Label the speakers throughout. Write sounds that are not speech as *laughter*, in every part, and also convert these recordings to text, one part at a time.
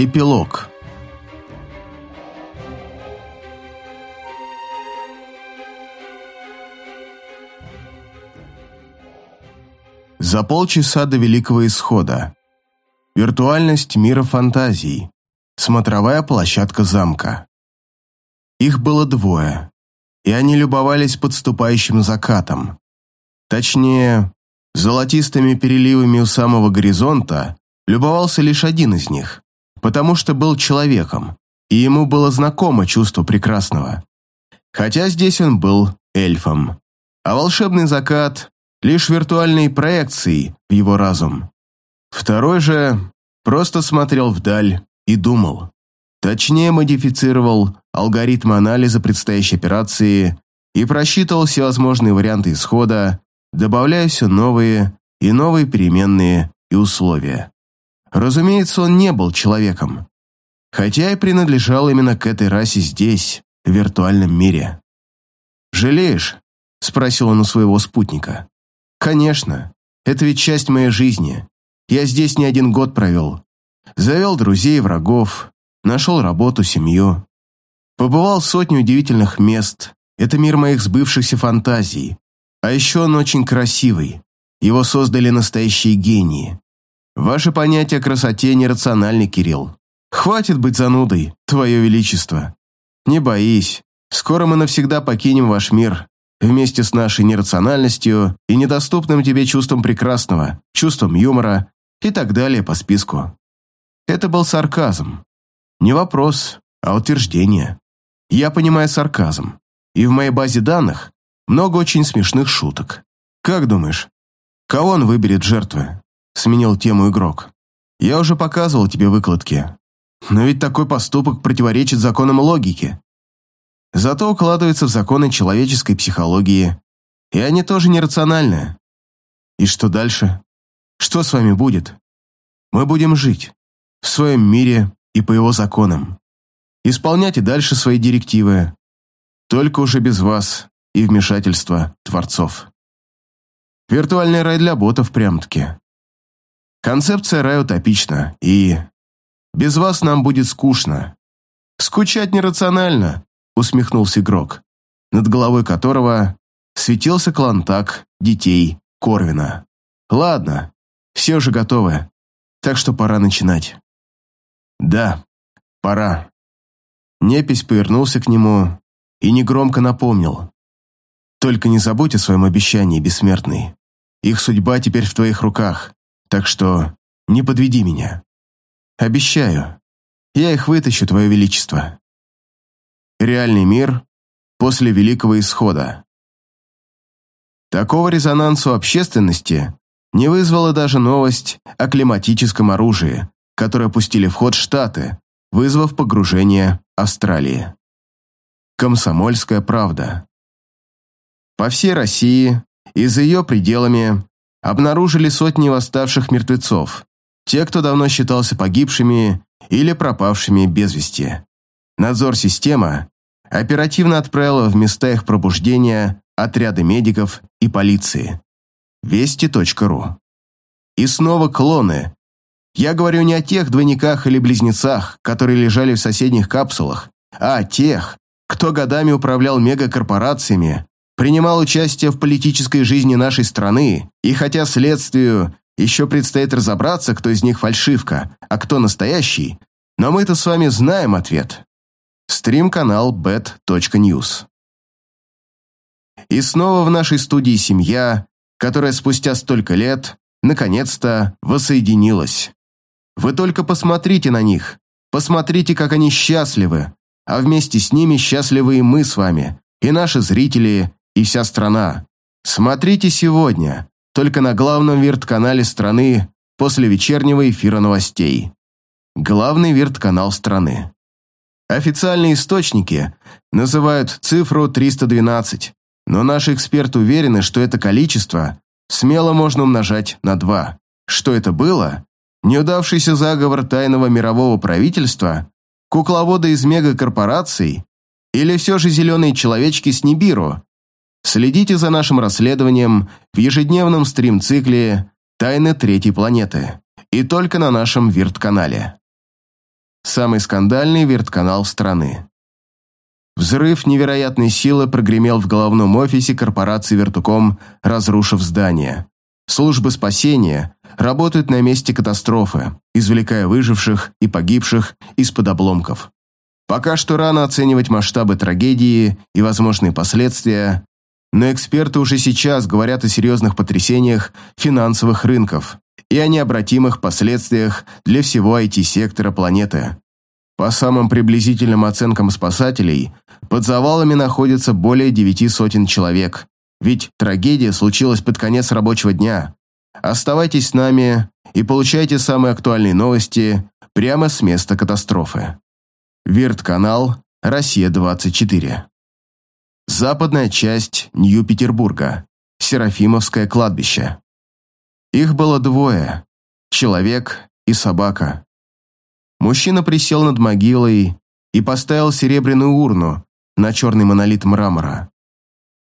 Speaker 1: Эпилог За полчаса до Великого Исхода. Виртуальность мира фантазий. Смотровая площадка замка. Их было двое, и они любовались подступающим закатом. Точнее, золотистыми переливами у самого горизонта любовался лишь один из них, потому что был человеком, и ему было знакомо чувство прекрасного. Хотя здесь он был эльфом, а волшебный закат – лишь виртуальной проекцией в его разум. Второй же просто смотрел вдаль и думал. Точнее модифицировал алгоритм анализа предстоящей операции и просчитывал всевозможные варианты исхода, добавляя все новые и новые переменные и условия. Разумеется, он не был человеком, хотя и принадлежал именно к этой расе здесь, в виртуальном мире. «Жалеешь?» – спросил он у своего спутника. «Конечно. Это ведь часть моей жизни. Я здесь не один год провел. Завел друзей и врагов, нашел работу, семью. Побывал в сотне удивительных мест. Это мир моих сбывшихся фантазий. А еще он очень красивый. Его создали настоящие гении. Ваше понятие о красоте нерациональны, Кирилл. Хватит быть занудой, Твое Величество. Не боись, скоро мы навсегда покинем ваш мир, вместе с нашей нерациональностью и недоступным тебе чувством прекрасного, чувством юмора и так далее по списку. Это был сарказм. Не вопрос, а утверждение. Я понимаю сарказм, и в моей базе данных много очень смешных шуток. Как думаешь, кого он выберет жертвы? Сменил тему игрок. «Я уже показывал тебе выкладки. Но ведь такой поступок противоречит законам логики. Зато укладывается в законы человеческой психологии, и они тоже нерациональны. И что дальше? Что с вами будет? Мы будем жить в своем мире и по его законам. Исполнять и дальше свои директивы, только уже без вас и вмешательства творцов. Виртуальный рай для ботов прям-таки. Концепция рая утопична, и... Без вас нам будет скучно. Скучать нерационально, усмехнулся игрок, над головой которого светился клантак детей Корвина. Ладно, все уже готовы, так что пора начинать. Да, пора. Непись повернулся к нему и негромко напомнил. Только не забудь о своем обещании, бессмертный. Их судьба теперь в твоих руках. Так что не подведи меня. Обещаю, я их вытащу, Твое Величество. Реальный мир после Великого Исхода. Такого резонанса у общественности не вызвала даже новость о климатическом оружии, которое пустили в ход Штаты, вызвав погружение Австралии. Комсомольская правда. По всей России и за ее пределами обнаружили сотни восставших мертвецов, те, кто давно считался погибшими или пропавшими без вести. Надзор система оперативно отправила в места их пробуждения отряды медиков и полиции. Вести.ру. И снова клоны. Я говорю не о тех двойниках или близнецах, которые лежали в соседних капсулах, а о тех, кто годами управлял мегакорпорациями, принимал участие в политической жизни нашей страны, и хотя следствию еще предстоит разобраться, кто из них фальшивка, а кто настоящий, но мы-то с вами знаем ответ. Стрим-канал bet.news. И снова в нашей студии семья, которая спустя столько лет, наконец-то, воссоединилась. Вы только посмотрите на них, посмотрите, как они счастливы, а вместе с ними счастливы и мы с вами, и наши зрители, и вся страна. Смотрите сегодня, только на главном вирт-канале страны после вечернего эфира новостей. Главный вирт-канал страны. Официальные источники называют цифру 312, но наши эксперты уверены, что это количество смело можно умножать на 2. Что это было? Неудавшийся заговор тайного мирового правительства? Кукловоды из мегакорпораций? Или все же зеленые человечки с Нибиру, Следите за нашим расследованием в ежедневном стрим-цикле «Тайны третьей планеты» и только на нашем Вирт-канале. самый скандальный вертканал страны. Взрыв невероятной силы прогремел в головном офисе корпорации «Вертуком», разрушив здание. Службы спасения работают на месте катастрофы, извлекая выживших и погибших из-под обломков. Пока что рано оценивать масштабы трагедии и возможные последствия, но эксперты уже сейчас говорят о серьезных потрясениях финансовых рынков и о необратимых последствиях для всего IT-сектора планеты. По самым приблизительным оценкам спасателей, под завалами находится более девяти сотен человек, ведь трагедия случилась под конец рабочего дня. Оставайтесь с нами и получайте самые актуальные новости прямо с места катастрофы. Вирт-канал, Россия-24. Западная часть Нью-Петербурга. Серафимовское кладбище. Их было двое. Человек и собака. Мужчина присел над могилой и поставил серебряную урну на черный монолит мрамора.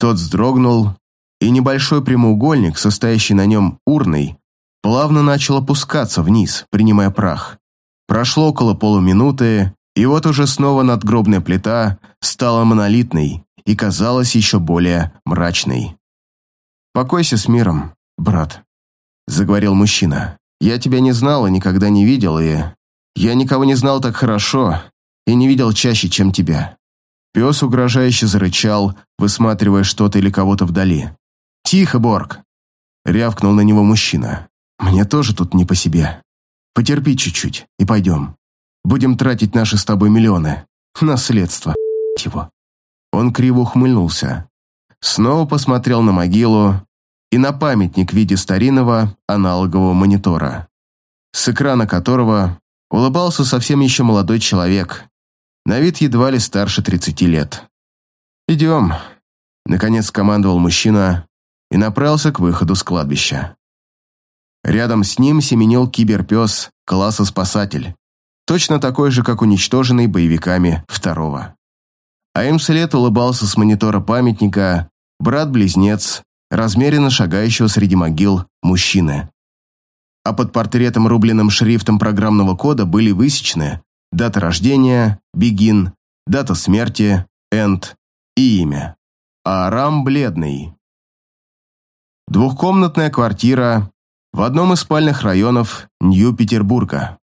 Speaker 1: Тот вздрогнул, и небольшой прямоугольник, состоящий на нем урной, плавно начал опускаться вниз, принимая прах. Прошло около полуминуты, и вот уже снова надгробная плита стала монолитной и казалась еще более мрачной. «Покойся с миром, брат», — заговорил мужчина. «Я тебя не знал и никогда не видел, и я никого не знал так хорошо и не видел чаще, чем тебя». Пес угрожающе зарычал, высматривая что-то или кого-то вдали. «Тихо, Борг!» — рявкнул на него мужчина. «Мне тоже тут не по себе. Потерпи чуть-чуть и пойдем. Будем тратить наши с тобой миллионы. Наследство, его». Он криво ухмыльнулся. Снова посмотрел на могилу и на памятник в виде старинного аналогового монитора, с экрана которого улыбался совсем еще молодой человек, на вид едва ли старше 30 лет. «Идем», — наконец командовал мужчина и направился к выходу с кладбища. Рядом с ним семенил киберпес класса «Спасатель», точно такой же, как уничтоженный боевиками второго. А им вслед улыбался с монитора памятника брат-близнец, размеренно шагающего среди могил мужчины. А под портретом, рубленным шрифтом программного кода, были высечены дата рождения, Бегин, дата смерти, Энд и имя. Арам Бледный. Двухкомнатная квартира в одном из спальных районов Нью-Петербурга.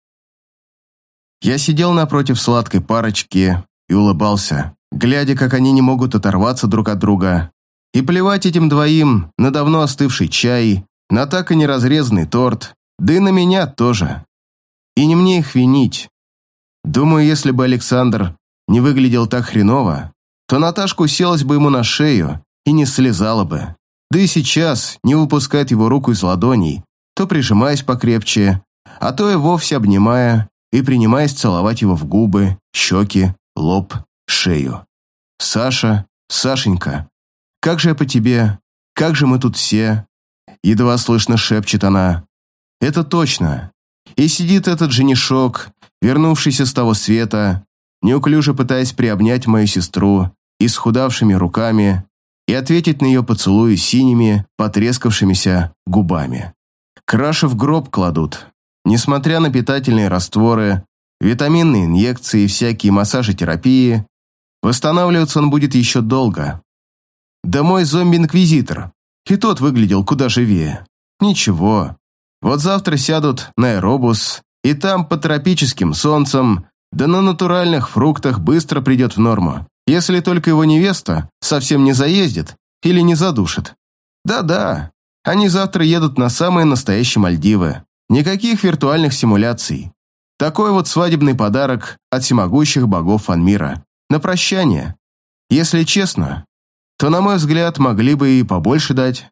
Speaker 1: Я сидел напротив сладкой парочки и улыбался, глядя, как они не могут оторваться друг от друга. И плевать этим двоим на давно остывший чай, на так и не разрезанный торт, да и на меня тоже. И не мне их винить. Думаю, если бы Александр не выглядел так хреново, то Наташка уселась бы ему на шею и не слезала бы. Да и сейчас не выпускает его руку из ладоней, то прижимаясь покрепче, а то и вовсе обнимая и принимаясь целовать его в губы, щеки, лоб, шею. «Саша, Сашенька, как же я по тебе? Как же мы тут все?» Едва слышно шепчет она. «Это точно. И сидит этот женишок, вернувшийся с того света, неуклюже пытаясь приобнять мою сестру исхудавшими руками и ответить на ее поцелуи синими, потрескавшимися губами. Краши в гроб кладут. Несмотря на питательные растворы, витаминные инъекции и всякие массажи терапии, восстанавливаться он будет еще долго. Да мой зомби-инквизитор, и тот выглядел куда живее. Ничего, вот завтра сядут на аэробус, и там под тропическим солнцем, да на натуральных фруктах быстро придет в норму, если только его невеста совсем не заездит или не задушит. Да-да, они завтра едут на самые настоящие Мальдивы. Никаких виртуальных симуляций. Такой вот свадебный подарок от всемогущих богов фанмира. На прощание. Если честно, то, на мой взгляд, могли бы и побольше дать.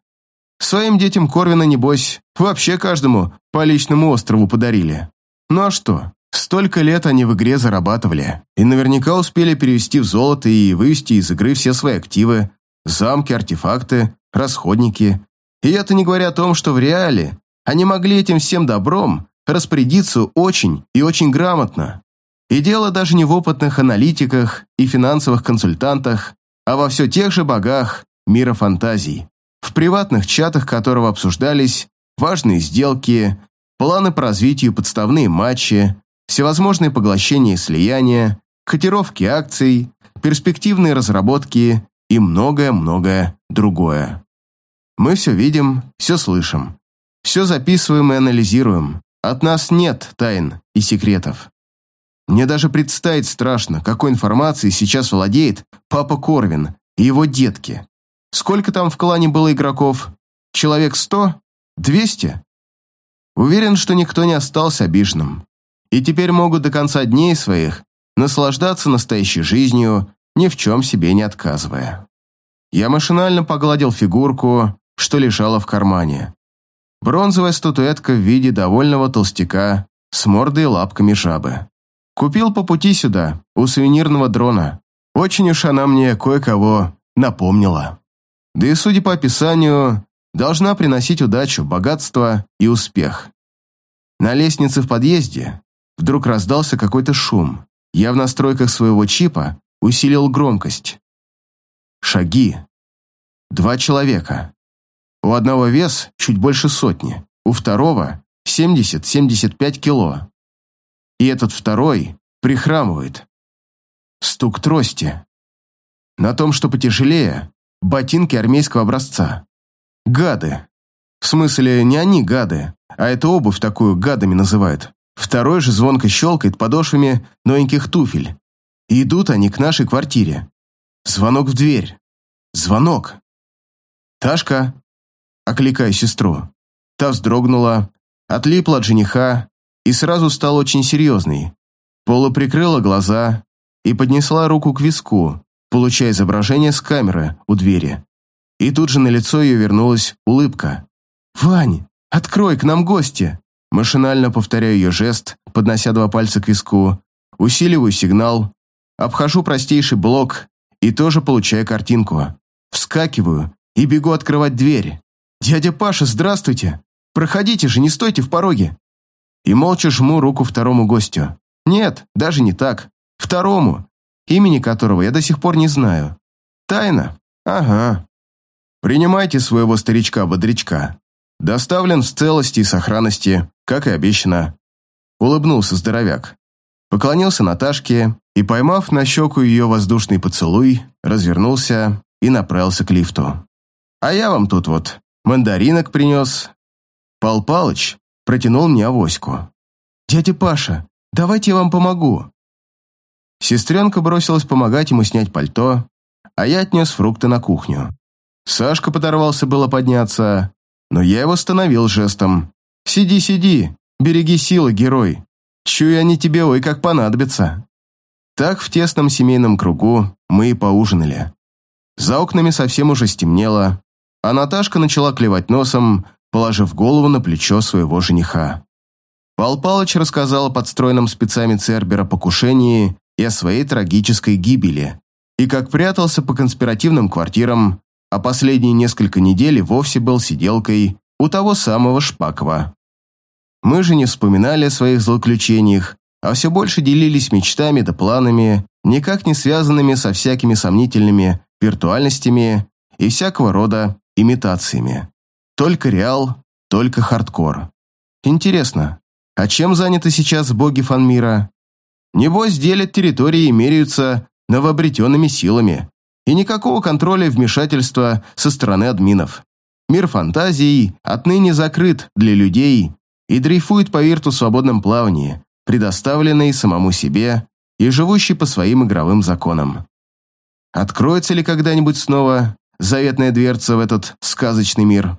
Speaker 1: Своим детям Корвина, небось, вообще каждому по личному острову подарили. Ну а что? Столько лет они в игре зарабатывали, и наверняка успели перевести в золото и вывести из игры все свои активы, замки, артефакты, расходники. И это не говоря о том, что в реале они могли этим всем добром распорядиться очень и очень грамотно. И дело даже не в опытных аналитиках и финансовых консультантах, а во все тех же богах мира фантазий в приватных чатах которого обсуждались важные сделки, планы по развитию, подставные матчи, всевозможные поглощения и слияния, котировки акций, перспективные разработки и многое-многое другое. Мы все видим, все слышим, все записываем и анализируем. От нас нет тайн и секретов. Мне даже представить страшно, какой информацией сейчас владеет папа Корвин и его детки. Сколько там в клане было игроков? Человек сто? Двести? Уверен, что никто не остался обиженным. И теперь могут до конца дней своих наслаждаться настоящей жизнью, ни в чем себе не отказывая. Я машинально погладил фигурку, что лежала в кармане. Бронзовая статуэтка в виде довольного толстяка с мордой и лапками жабы. Купил по пути сюда, у сувенирного дрона. Очень уж она мне кое-кого напомнила. Да и, судя по описанию, должна приносить удачу, богатство и успех. На лестнице в подъезде вдруг раздался какой-то шум. Я в настройках своего чипа усилил громкость. Шаги. Два человека. У одного вес чуть больше сотни, у второго 70-75 кило. И этот второй прихрамывает. Стук трости. На том, что потяжелее, ботинки армейского образца. Гады. В смысле, не они гады, а эту обувь такую гадами называют. Второй же звонко щелкает подошвами новеньких туфель. И идут они к нашей квартире. Звонок в дверь. Звонок. «Ташка!» Окликаю сестру. Та вздрогнула, отлипла от жениха и сразу стала очень серьезной. Полуприкрыла глаза и поднесла руку к виску, получая изображение с камеры у двери. И тут же на лицо ее вернулась улыбка. «Вань, открой, к нам гости!» Машинально повторяю ее жест, поднося два пальца к виску, усиливаю сигнал, обхожу простейший блок и тоже получаю картинку. Вскакиваю и бегу открывать дверь. «Дядя Паша, здравствуйте! Проходите же, не стойте в пороге!» И молча жму руку второму гостю. Нет, даже не так. Второму, имени которого я до сих пор не знаю. Тайна? Ага. Принимайте своего старичка-бодрячка. Доставлен в целости и сохранности, как и обещано. Улыбнулся здоровяк. Поклонился Наташке и, поймав на щеку ее воздушный поцелуй, развернулся и направился к лифту. «А я вам тут вот мандаринок принес». Пал Палыч протянул мне авоську. «Дядя Паша, давайте я вам помогу». Сестренка бросилась помогать ему снять пальто, а я отнес фрукты на кухню. Сашка подорвался было подняться, но я его остановил жестом. «Сиди, сиди, береги силы, герой. Чую они тебе ой как понадобятся». Так в тесном семейном кругу мы и поужинали. За окнами совсем уже стемнело, а Наташка начала клевать носом, положив голову на плечо своего жениха. Пал Палыч рассказал о подстроенном спецами Цербера покушении и о своей трагической гибели, и как прятался по конспиративным квартирам, а последние несколько недель вовсе был сиделкой у того самого Шпакова. Мы же не вспоминали о своих злоключениях, а все больше делились мечтами да планами, никак не связанными со всякими сомнительными виртуальностями и всякого рода имитациями. Только реал, только хардкор. Интересно, а чем заняты сейчас боги фанмира? Небось, делят территории и меряются новообретенными силами. И никакого контроля и вмешательства со стороны админов. Мир фантазий отныне закрыт для людей и дрейфует по вирту в свободном плавании, предоставленный самому себе и живущий по своим игровым законам. Откроется ли когда-нибудь снова заветная дверца в этот сказочный мир?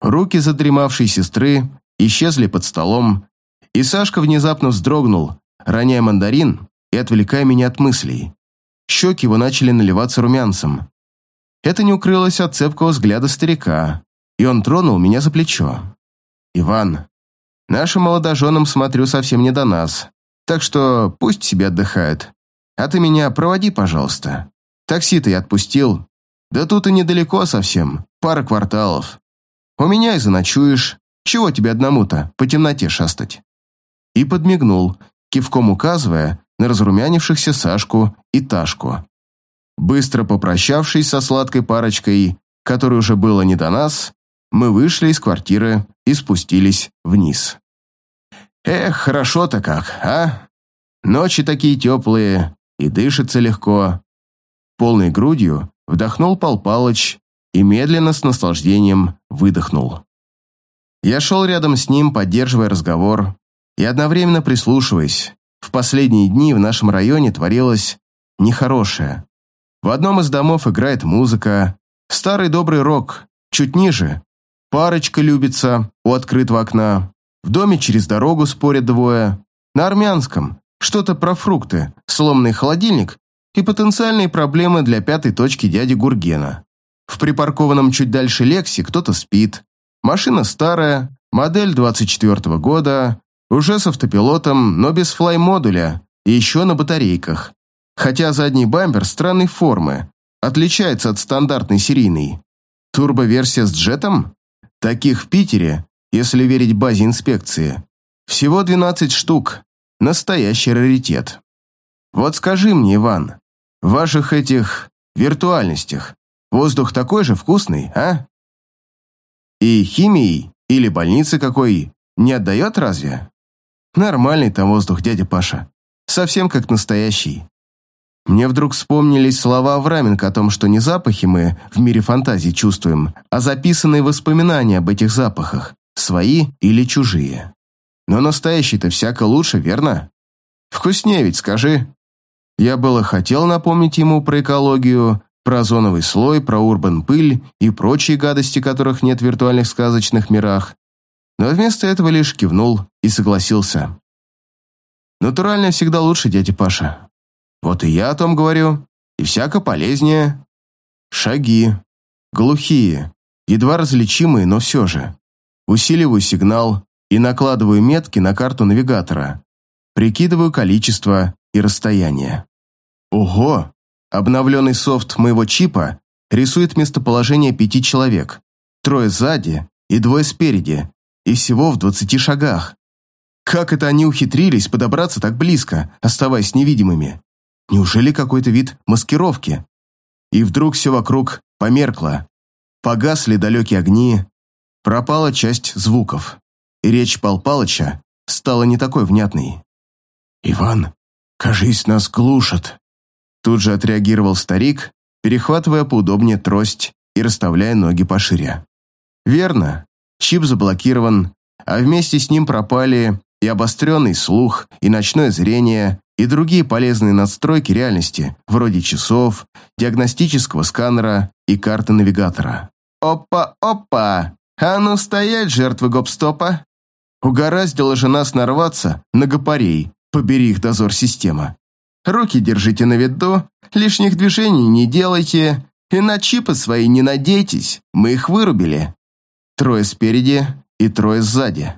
Speaker 1: Руки задремавшей сестры исчезли под столом, и Сашка внезапно вздрогнул, роняя мандарин и отвлекая меня от мыслей. Щеки его начали наливаться румянцем. Это не укрылось от цепкого взгляда старика, и он тронул меня за плечо. «Иван, нашим молодоженам, смотрю, совсем не до нас, так что пусть себе отдыхают. А ты меня проводи, пожалуйста. Такси-то я отпустил. Да тут и недалеко совсем, пара кварталов. У меня и заночуешь. Чего тебе одному-то по темноте шастать?» И подмигнул, кивком указывая на разрумянившихся Сашку и Ташку. Быстро попрощавшись со сладкой парочкой, которой уже было не до нас, мы вышли из квартиры и спустились вниз. Эх, хорошо-то как, а? Ночи такие теплые, и дышится легко. Полной грудью вдохнул Пал Палыч и медленно с наслаждением выдохнул. Я шел рядом с ним, поддерживая разговор и одновременно прислушиваясь. В последние дни в нашем районе творилось нехорошее. В одном из домов играет музыка, старый добрый рок, чуть ниже. Парочка любится у открытого окна. В доме через дорогу спорят двое. На армянском. Что-то про фрукты, сломанный холодильник и потенциальные проблемы для пятой точки дяди Гургена. В припаркованном чуть дальше Лексе кто-то спит. Машина старая, модель 24 -го года, уже с автопилотом, но без флай-модуля и еще на батарейках. Хотя задний бампер странной формы, отличается от стандартной серийной. Турбоверсия с джетом? Таких в Питере, если верить базе инспекции. Всего 12 штук. Настоящий раритет. Вот скажи мне, Иван, в ваших этих виртуальностях воздух такой же вкусный, а? И химией или больницы какой не отдает разве? Нормальный там воздух, дядя Паша. Совсем как настоящий. Мне вдруг вспомнились слова Авраменко о том, что не запахи мы в мире фантазий чувствуем, а записанные воспоминания об этих запахах, свои или чужие. Но настоящий-то всяко лучше, верно? Вкуснее ведь, скажи. Я было хотел напомнить ему про экологию, про озоновый слой, про урбан-пыль и прочие гадости, которых нет в виртуальных сказочных мирах, но вместо этого лишь кивнул и согласился. Натурально всегда лучше, дядя Паша. Вот и я о том говорю, и всяко полезнее. Шаги. Глухие, едва различимые, но все же. Усиливаю сигнал и накладываю метки на карту навигатора. Прикидываю количество и расстояние. Ого! Обновленный софт моего чипа рисует местоположение пяти человек. Трое сзади и двое спереди, и всего в двадцати шагах. Как это они ухитрились подобраться так близко, оставаясь невидимыми? Неужели какой-то вид маскировки? И вдруг все вокруг померкло. Погасли далекие огни, пропала часть звуков, и речь Пал Палыча стала не такой внятной. «Иван, кажись, нас глушат», Тут же отреагировал старик, перехватывая поудобнее трость и расставляя ноги пошире. «Верно, чип заблокирован, а вместе с ним пропали и обостренный слух, и ночное зрение, и другие полезные надстройки реальности, вроде часов, диагностического сканера и карты навигатора. Опа-опа! А ну стоять, жертвы гопстопа! Угораздило же нас нарваться на гопарей, побери их дозор система. Руки держите на виду, лишних движений не делайте, и на чипы свои не надейтесь, мы их вырубили. Трое спереди и трое сзади.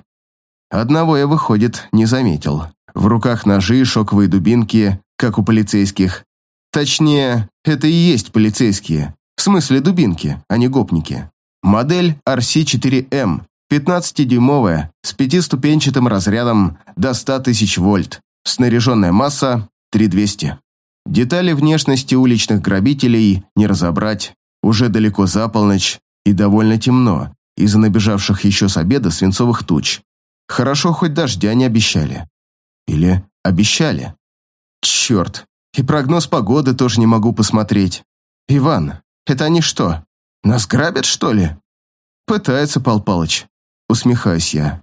Speaker 1: Одного я, выходит, не заметил. В руках ножи и шоковые дубинки, как у полицейских. Точнее, это и есть полицейские. В смысле дубинки, а не гопники. Модель RC4M, 15-дюймовая, с пятиступенчатым разрядом до 100 тысяч вольт. Снаряженная масса 3200. Детали внешности уличных грабителей не разобрать. Уже далеко за полночь и довольно темно из-за набежавших еще с обеда свинцовых туч. Хорошо, хоть дождя не обещали. Или обещали. Черт, и прогноз погоды тоже не могу посмотреть. Иван, это они что, нас грабят, что ли? Пытается Пал Палыч. Усмехаюсь я.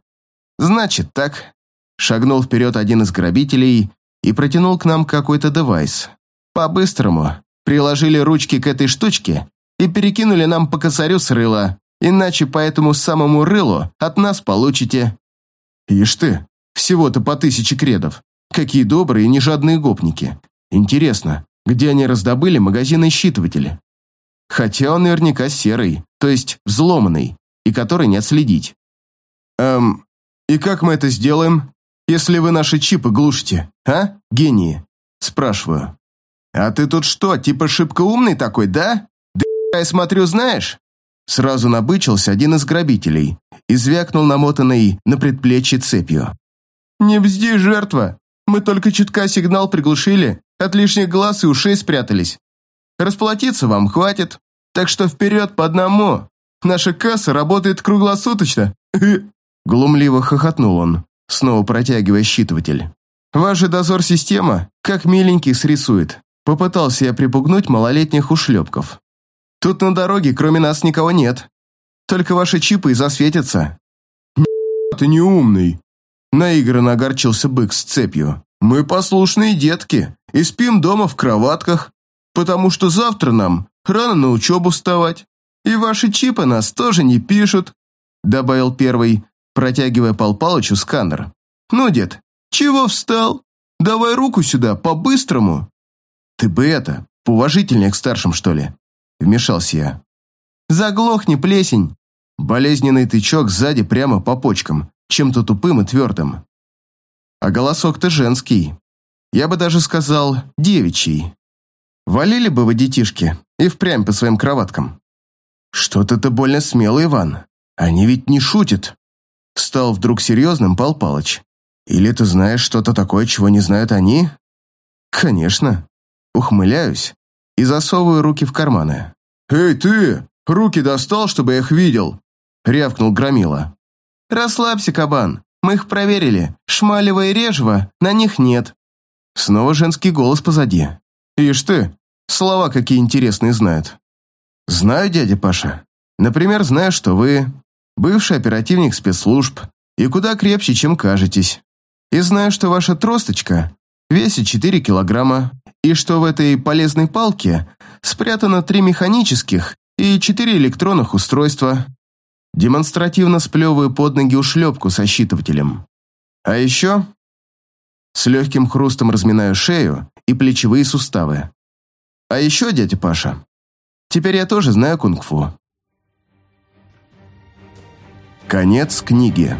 Speaker 1: Значит так. Шагнул вперед один из грабителей и протянул к нам какой-то девайс. По-быстрому. Приложили ручки к этой штучке и перекинули нам по косарю с рыла, иначе по этому самому рылу от нас получите... Ишь ты, всего-то по тысяче кредов. Какие добрые и нежадные гопники. Интересно, где они раздобыли магазинный считыватель? Хотя он наверняка серый, то есть взломанный, и который не отследить. Эм, и как мы это сделаем, если вы наши чипы глушите, а, гении? Спрашиваю. А ты тут что, типа шибко умный такой, да? Да я смотрю, знаешь? Сразу набычился один из грабителей и звякнул намотанной на предплечье цепью. «Не бзди, жертва! Мы только чутка сигнал приглушили, от лишних глаз и ушей спрятались. Расплатиться вам хватит, так что вперед по одному. Наша касса работает круглосуточно!» *laughs* Глумливо хохотнул он. Снова протягивая считыватель. «Ваш же дозор-система, как миленький, срисует». Попытался я припугнуть малолетних ушлепков. «Тут на дороге кроме нас никого нет. Только ваши чипы и засветятся». «Ты не умный», — наигранно огорчился бык с цепью. «Мы послушные детки и спим дома в кроватках, потому что завтра нам рано на учебу вставать. И ваши чипы нас тоже не пишут», — добавил первый, протягивая Пал Палычу сканер. «Ну, дед, чего встал? Давай руку сюда, по-быстрому!» «Ты бы это, поуважительнее к старшим, что ли?» Вмешался я. «Заглохни, плесень!» Болезненный тычок сзади прямо по почкам, чем-то тупым и твердым. А голосок-то женский. Я бы даже сказал, девичий. Валили бы вы детишки и впрямь по своим кроваткам. Что-то ты больно смелый, Иван. Они ведь не шутят. Стал вдруг серьезным Пал Палыч. Или ты знаешь что-то такое, чего не знают они? Конечно. Ухмыляюсь и засовываю руки в карманы. «Эй, ты! Руки достал, чтобы я их видел!» Рявкнул Громила. «Расслабься, кабан. Мы их проверили. Шмалева и Режева на них нет». Снова женский голос позади. «Ишь ты, слова какие интересные знают». «Знаю, дядя Паша. Например, знаю, что вы бывший оперативник спецслужб и куда крепче, чем кажетесь. И знаю, что ваша тросточка весит 4 килограмма, и что в этой полезной палке спрятано три механических и четыре электронных устройства. Демонстративно сплевываю под ноги ушлепку со считывателем. А еще с легким хрустом разминаю шею и плечевые суставы. А еще, дядя Паша, теперь я тоже знаю кунг-фу. Конец книги.